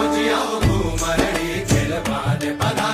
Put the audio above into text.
मरील प